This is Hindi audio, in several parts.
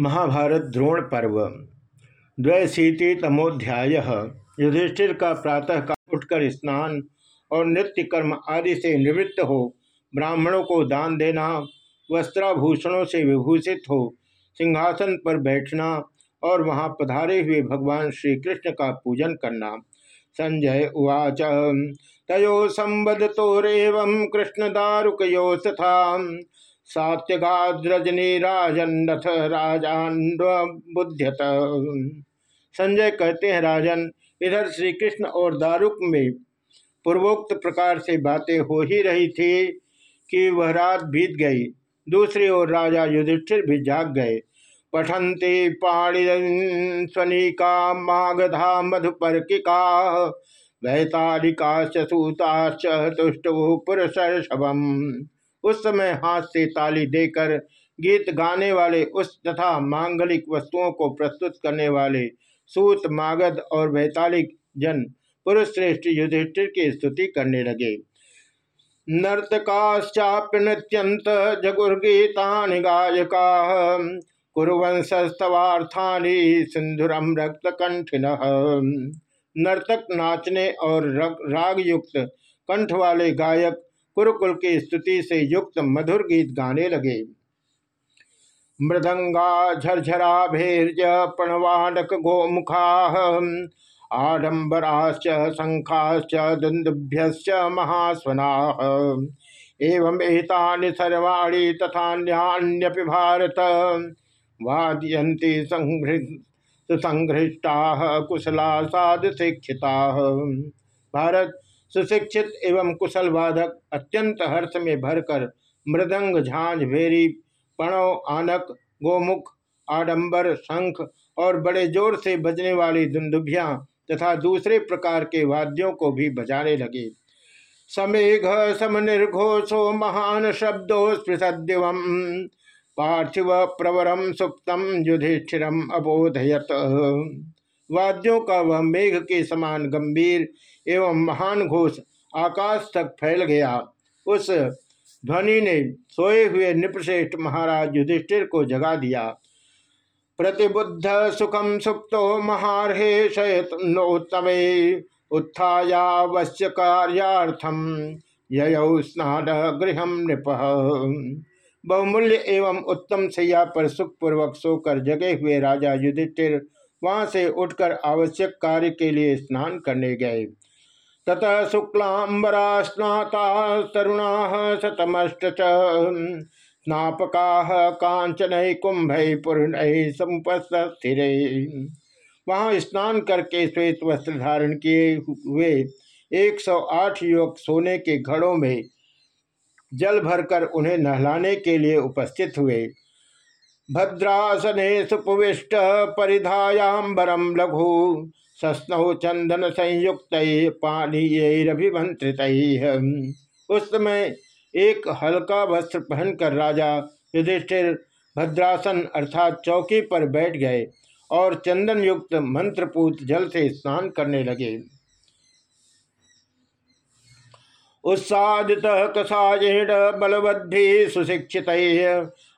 महाभारत द्रोण पर्व। द्वैशीति तमोध्याय। युधिष्ठिर का प्रातः का उठकर स्नान और नित्य कर्म आदि से निवृत्त हो, ब्राह्मणों को दान देना, वस्त्राभूषणों से विभूषित हो, सिंहासन पर बैठना और वहाँ पधारे हुए भगवान श्री कृष्ण का पूजन करना। संजय उवाच, तयो संबद तोरेव कृष्ण दारुको तथा सात्यगाद्रजनी राजन राजान संजय कहते हैं, राजन, इधर श्री कृष्ण और दारुक में पूर्वोक्त प्रकार से बातें हो ही रही थी कि वह रात बीत गई। दूसरी ओर राजा युधिष्ठिर भी जाग गए। पठंते पाणी स्वनिका मागधा मधुपर्किका वैतालिका सूताश्च तुष्ट पुरुष उस समय हाथ से ताली देकर गीत गाने वाले उस तथा मांगलिक वस्तुओं को प्रस्तुत करने वाले सूत, मागध और वैतालिक जन पुरुष श्रेष्ठ युधिष्ठिर की स्तुति करने लगे। नर्तकाश्चाप्य नृत्यंत जगुर्गीता गायका कुरवंशस्तवार्थानी सिंधुरम रक्त कंठिन नर्तक नाचने और राग युक्त कंठ वाले गायक कुरुकुल की स्तुति से युक्त मधुर गीत गाने लगे। मृदंगा झरझरा भेर्य प्रणवानक गोमुखा आडंबराश्च शंखाश्च दुंदुभ्य महास्वना एवं एतानि सर्वाणी तथान्यान्यपि भारत। वाद्यन्ति संघृष्टा कुशला साधु शिक्षिता भारत सुशिक्षित एवं कुशल वादक अत्यंत हर्ष में भरकर मृदंग झांझ भेरी पणव आनक, गोमुख, आडंबर, शंख और बड़े ज़ोर से बजने वाली दुंदुभियाँ तथा दूसरे प्रकार के वाद्यों को भी बजाने लगे। समेघ समनिर्घोषो महान शब्दो स्पृशद्यव पार्थिव प्रवरम सुप्तम युधिष्ठिरम अबोधयत। वाद्यों का वह मेघ के समान गंभीर एवं महान घोष आकाश तक फैल गया। उस ध्वनि ने सोए हुए निपश्रेष्ठ महाराज युधिष्ठिर को जगा दिया। प्रतिबुद्ध सुखम सुप्तो महारहे शयतनोत्तमे उत्थायावश्य कार्यार्थम ययौ स्नान गृह नृप। बहुमूल्य एवं उत्तम सैया पर सुखपूर्वक सोकर जगे हुए राजा युधिष्ठिर वहाँ से उठकर आवश्यक कार्य के लिए स्नान करने गए। ततः शुक्लांबरा स्नाता तरुणा शतमष्ट स्नापका कांचन कुंभ पूर्ण समुपस्थिर वहाँ स्नान करके श्वेत वस्त्र धारण किए हुए 108 युवक सोने के घड़ों में जल भरकर उन्हें नहलाने के लिए उपस्थित हुए। भद्रासने सुपविष्ट परिधायाम्बरम लघु सस्नौ चंदन संयुक्त पानीयभिमंत्रित उस समय एक हल्का वस्त्र पहनकर राजा युधिष्ठिर भद्रासन अर्थात चौकी पर बैठ गए और चंदन युक्त मंत्रपूत जल से स्नान करने लगे। उत्सादित कषायेण बलवद्धि सुशिक्षित,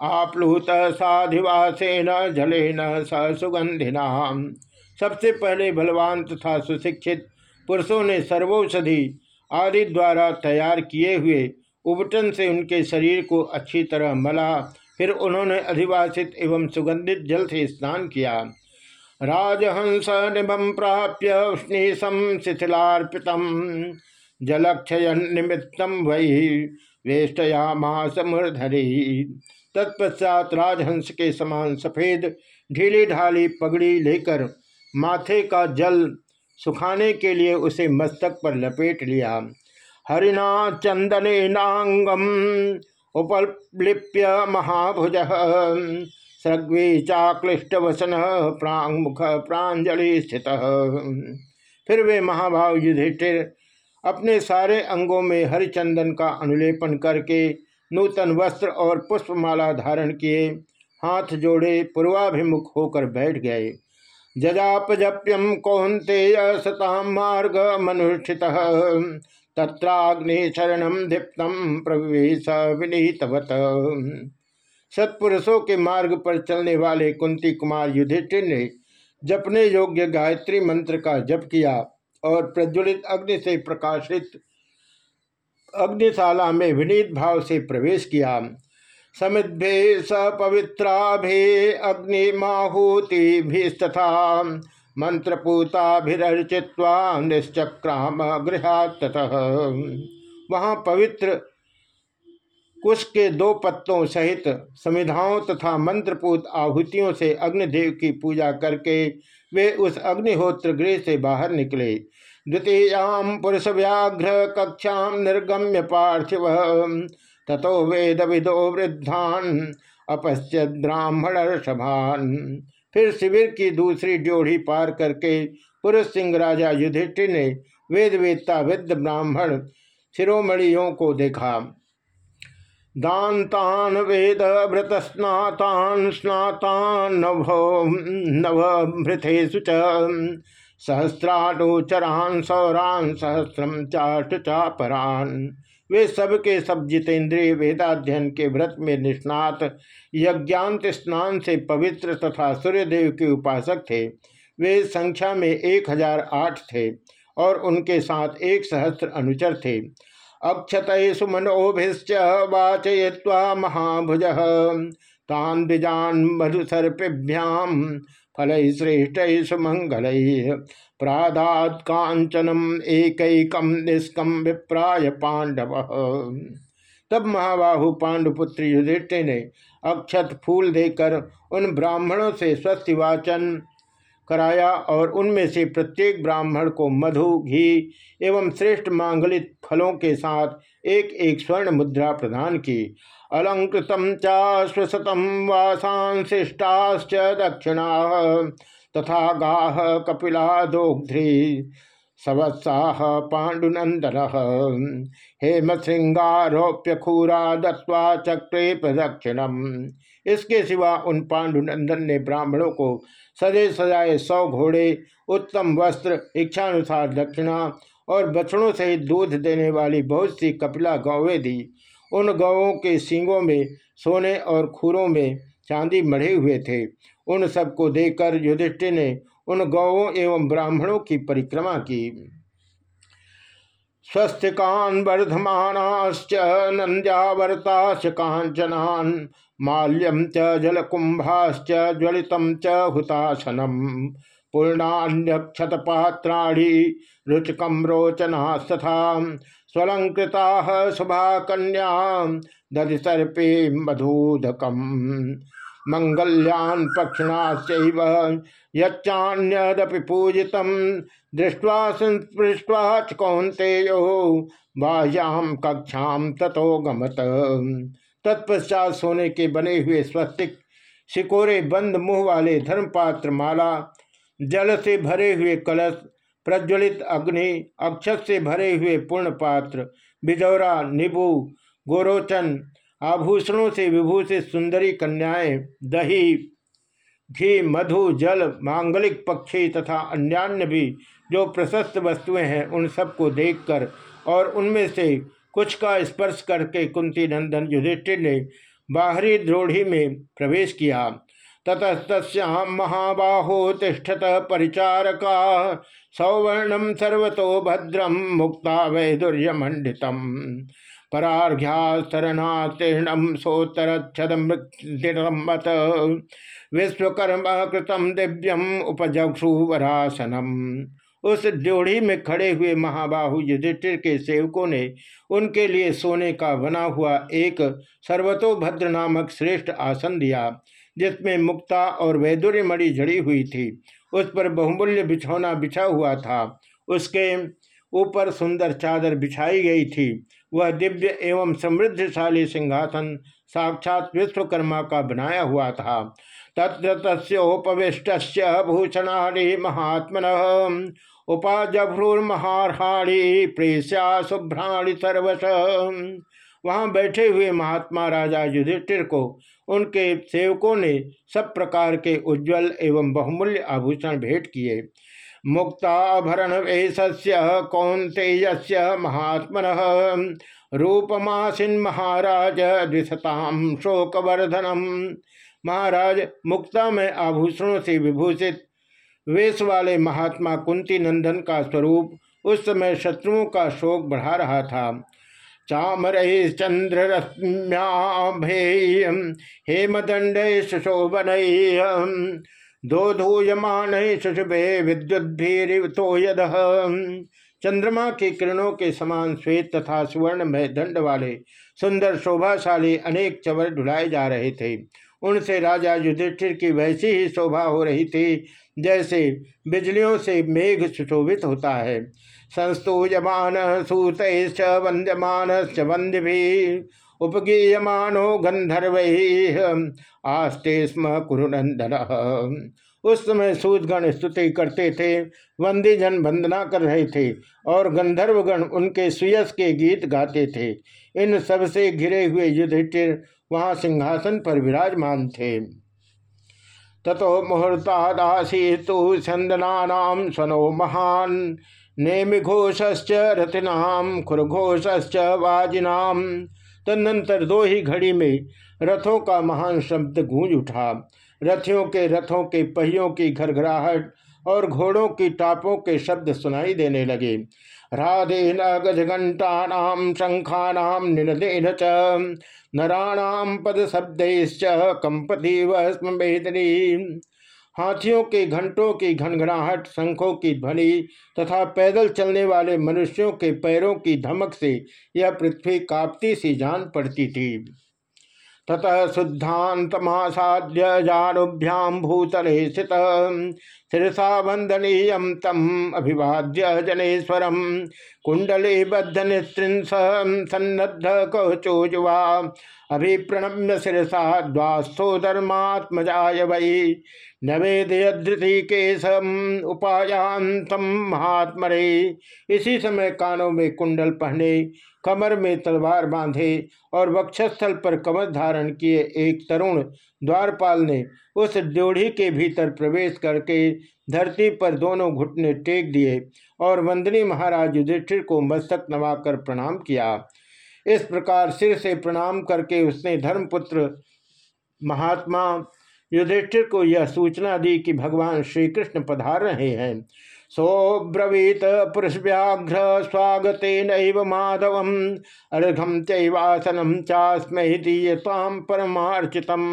आप्लुत साधिवासेन जलेन स सुगंधिना सबसे पहले बलवान तथा सुशिक्षित पुरुषों ने सर्वौषधि आदि द्वारा तैयार किए हुए उबटन से उनके शरीर को अच्छी तरह मला, फिर उन्होंने अधिवासित एवं सुगंधित जल से स्नान किया। राजहंस निभम प्राप्य उष्णीसम शिथिलार्पित जलक्षय निमित्तम वही वेष्टयामास मूर्धरी। तत्पश्चात राजहंस के समान सफ़ेद ढीली ढाली पगड़ी लेकर माथे का जल सुखाने के लिए उसे मस्तक पर लपेट लिया। हरिना चंदन नांगम उपलिप्य महाभुज सृग्वी चाक्लिष्ट वसन प्रांगमुख प्रांजलि स्थित। फिर वे महाभाव युधिष्ठिर अपने सारे अंगों में हरिचंदन का अनुलेपन करके नूतन वस्त्र और पुष्पमाला धारण किए, हाथ जोड़े पूर्वाभिमुख होकर बैठ गए। जजापजप्यम कौंतेय सताम मार्ग मनुष्ठित तत्राग्नि शरण दीप्तम प्रवेश विनीतवत। सत्पुरुषों के मार्ग पर चलने वाले कुंती कुमार युधिष्ठिर ने जपने योग्य गायत्री मंत्र का जप किया और प्रज्वलित अग्नि से प्रकाशित अग्निशाला में विनीत भाव से प्रवेश किया। समिद्भे स पवित्राभे अग्निमाहूतिभिस्तथा मंत्रपूताभिर्चित्वा निश्चक्राम गृहात वहाँ पवित्र कुश के दो पत्तों सहित समिधाओं तथा मंत्रपूत आहुतियों से अग्निदेव की पूजा करके वे उस अग्निहोत्र गृह से बाहर निकले। द्वितीयाम पुरुष व्याघ्र कक्षा निर्गम्य पार्थिव। तथो वेद विदो वृद्धान अपश्य ब्राह्मण सभान फिर शिविर की दूसरी ड्योढ़ी पार करके पुरुष सिंह राजा युधिष्ठिर ने वेद वेदता विद्ध ब्राह्मण शिरोमणियों को देखा। दातान वेद भृत स्नातान स्नातान नवभृतेषु च। सहस्रानुचरान सौरान सहस्रम चाट चापरान वे सबके सब जितेंद्रिय वेदाध्ययन के व्रत में निष्णात, यज्ञांत स्नान से पवित्र तथा सूर्यदेव के उपासक थे। वे संख्या में एक हज़ार आठ थे और उनके साथ एक सहस्त्र अनुचर थे। अक्षत सुमनोभिश्च वाचय्वा महाभुज, तान द्विजान मधुसर्पिभ्याम फल श्रेष्ठ सुमंगल प्रादात कांचनम एक निष्कम विप्राय पांडव तब महाबाहु पांडुपुत्री युधिष्ठिर ने अक्षत फूल देकर उन ब्राह्मणों से स्वस्तिवाचन कराया और उनमें से प्रत्येक ब्राह्मण को मधु, घी एवं श्रेष्ठ मांगलित फलों के साथ एक एक स्वर्ण मुद्रा प्रदान की। अलंकृतम चाश्वशतम वासांशिष्टाश्च दक्षिणा, तथा गाह कपिला दोग्ध्री सवत्साह हेम श्रृंगारोप्य खूरा दत्वा चक्रे प्रदक्षिणम इसके सिवा उन पांडुनंदन ने ब्राह्मणों को सजे सजाए सौ घोड़े, उत्तम वस्त्र, इच्छानुसार दक्षिणा और बछड़ों सहित दूध देने वाली बहुत सी कपिला गौवें दी। उन गौों के सींगों में, सोने और खुरों में चांदी मढ़े हुए थे। उन सबको देखकर युधिष्ठिर ने उन गौों एवं ब्राह्मणों की परिक्रमा की। स्वस्तिकान वर्धमानाश्च नंद्यावर्ताश्च कांचनान माल्यम च जलकुंभाश्च ज्वलितम च हुतासनम पूर्णान्यक्षतपात्राणी रुचकम रोचनास्तथा स्वलंकृता शुभा कन्या दधि सर्पे मधुदकम। मंगल्यान पक्षिणाश्चैव यच्चान्यदपि पूजितं दृष्ट्वा संस्पृष्ट्वा कौन्तेयो बाह्यां कक्षां ततो गमत। तत्पश्चात सोने के बने हुए स्वस्तिक शिकोरे बंद मुँह वाले धर्मपात्र माला, जल से भरे हुए कलश, प्रज्वलित अग्नि, अक्षत से भरे हुए पूर्ण पात्र बिजौरा, निबू, गोरोचन आभूषणों से विभूषित सुंदरी कन्याएँ, दही, घी, मधु, जल, मांगलिक पक्षी तथा अन्यान्य भी जो प्रशस्त वस्तुएँ हैं, उन सबको देखकर और उनमें से कुछ का स्पर्श करके कुंती नंदन युधिष्ठिर ने बाहरी द्रोढ़ी में प्रवेश किया। ततस्तस्याम महाबाहो तिष्ठत परिचारका सौवर्णम सर्वतो भद्रम मुक्ता वैदुर्यमंडितम परार्घ्यास्तरणातीर्णम सोत्तरक्षदमृत विश्वकर्म कृतम दिव्यम उपजक्षुवरासनम उस ड्योढ़ी में खड़े हुए महाबाहु युधिष्ठिर के सेवकों ने उनके लिए सोने का बना हुआ एक सर्वतोभद्र नामक श्रेष्ठ आसन दिया, जिसमें मुक्ता और वैदुर्य मणि जड़ी हुई थी। उस पर बहुमूल्य बिछौना बिछा हुआ था। उसके ऊपर सुंदर चादर बिछाई गई थी। वह दिव्य एवं समृद्धशाली सिंहासन साक्षात विश्वकर्मा का बनाया हुआ था। तत्र तस्ोपविष्ट भूषणाणी महात्मन उपाजभ्रूर्महारहाणी प्रेस्या शुभ्राणी सर्वश। वहाँ बैठे हुए महात्मा राजा युधिष्ठिर को उनके सेवकों ने सब प्रकार के उज्जवल एवं बहुमूल्य आभूषण भेंट किए। मुक्ताभरण वेश कौंतेय महात्मन रूपमासीन महाराज द्विशताम शोकवर्धनम महाराज, मुक्ता में आभूषणों से विभूषित वेश वाले महात्मा कुंती नंदन का स्वरूप उस समय शत्रुओं का शोक बढ़ा रहा था। चामर चंद्र हेमदंड सुशोभन दो शुशुभे विद्युद्भीरितो यद चंद्रमा की किरणों के समान श्वेत तथा सुवर्ण में दंड वाले, सुंदर, शोभाशाली अनेक चवर ढुलाए जा रहे थे। उनसे राजा युधिष्ठिर की वैसी ही शोभा हो रही थी, जैसे बिजलियों से मेघ सुशोभित होता है। संस्तूयमान सूत वंद्यमान वंद्य भी उपगीयमानो गंधर्व आस्ते स्म कुरुनंदन उस समय सूदगण स्तुति करते थे, वंदीजन वंदना कर रहे थे और गंधर्वगण उनके सुयस के गीत गाते थे। इन सबसे घिरे हुए युधिष्ठिर वहाँ सिंहासन पर विराजमान थे। ततो मुहूर्तादासी तो छंदना स्वनो महान नेमि घोषश्च रथिनाम खुरघोषश्च वाजिनाम तदनंतर दो ही घड़ी में रथों का महान शब्द गूंज उठा। रथियों के रथों के पहियों की घरघराहट और घोड़ों की टापों के शब्द सुनाई देने लगे। राधे राधेन गजघंटानाम शंखानाम निनदेन च नराणाम पद शब्दैश्च कंपति वेदनी हाथियों के घंटों की घनघनाहट, शंखों की ध्वनि तथा पैदल चलने वाले मनुष्यों के पैरों की धमक से यह पृथ्वी कांपती सी जान पड़ती थी। ततः शुद्धान्तमासाद्य जानुभ्याम भूतले स्थित शिरसा वंदनीय तम अभिवाद्य जनेश्वरम कुंडले बद्ध निस्त्रिंस सन्नद्ध कवचोजवा अभिप्रणम्य शिरसा द्वास्थो धर्मात्मजाय वै। नवेदयधृति के सम उपायांतम महात्मरे। इसी समय कानों में कुंडल पहने, कमर में तलवार बांधे और वक्षस्थल पर कमर धारण किए एक तरुण द्वारपाल ने उस ड्योढ़ी के भीतर प्रवेश करके धरती पर दोनों घुटने टेक दिए और वंदनी महाराज युधिष्ठिर को मस्तक नवाकर प्रणाम किया। इस प्रकार सिर से प्रणाम करके उसने धर्मपुत्र महात्मा युधिष्ठिर को यह सूचना दी कि भगवान श्री कृष्ण पधार रहे हैं। सोब्रवीत पुरुष व्याघ्र स्वागते नैव माधव अर्घम चैवासनम चास्मय दीयताम परमार्चितम।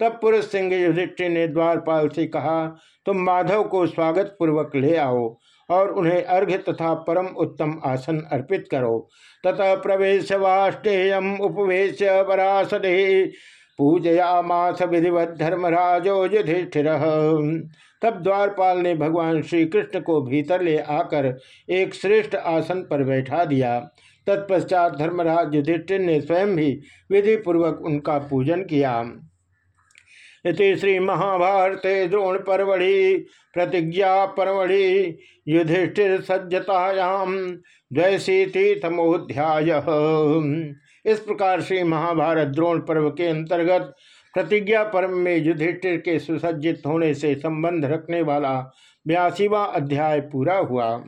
तब पुरुष सिंह युधिष्ठिर ने द्वारपाल से कहा, तुम माधव को स्वागत पूर्वक ले आओ और उन्हें अर्घ्य तथा परम उत्तम आसन अर्पित करो। तथा प्रवेश वाष्टेयम उपवेश परासदे पूजया मास विधिवत धर्मराजो युधिष्ठिर। तब द्वारपाल ने भगवान श्री कृष्ण को भीतर ले आकर एक श्रेष्ठ आसन पर बैठा दिया। तत्पश्चात धर्मराज युधिष्ठिर ने स्वयं भी विधि पूर्वक उनका पूजन किया। श्री महाभारते द्रोण परवड़ी प्रतिज्ञा परवड़ी युधिष्ठिर सज्जतायाम द्वैशीति तमोध्याय इस प्रकार श्री महाभारत द्रोण पर्व के अंतर्गत प्रतिज्ञा पर्व में युधिष्ठिर के सुसज्जित होने से संबंध रखने वाला बयासीवा अध्याय पूरा हुआ।